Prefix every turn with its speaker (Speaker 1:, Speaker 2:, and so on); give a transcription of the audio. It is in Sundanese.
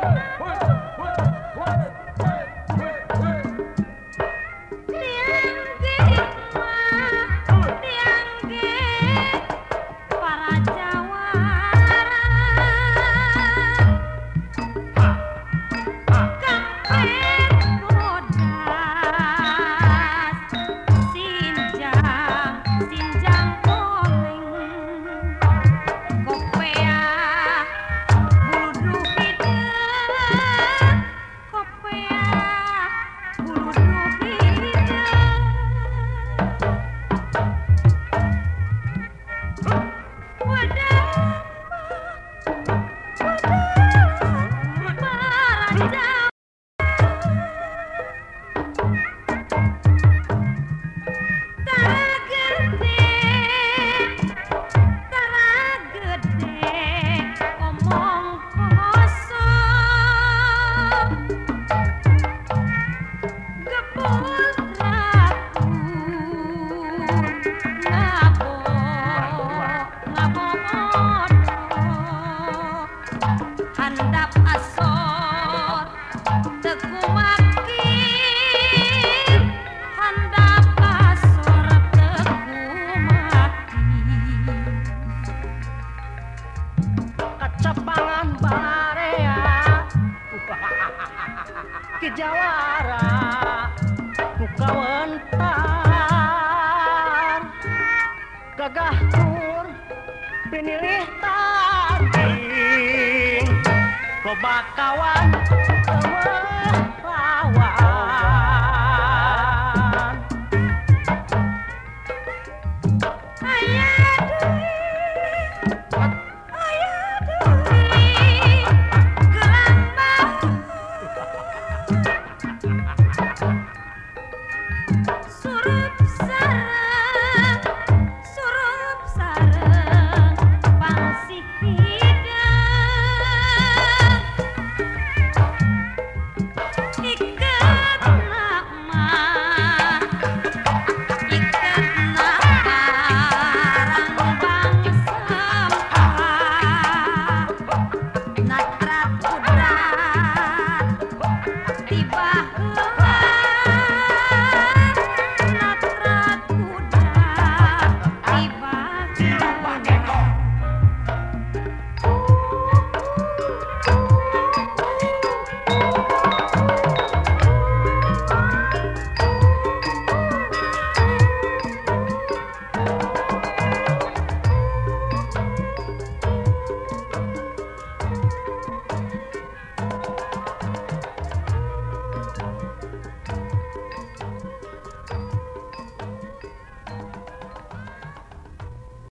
Speaker 1: Push, push.
Speaker 2: Kejawara kukawentar Gagah tur Pinilih tanding. Loba kawan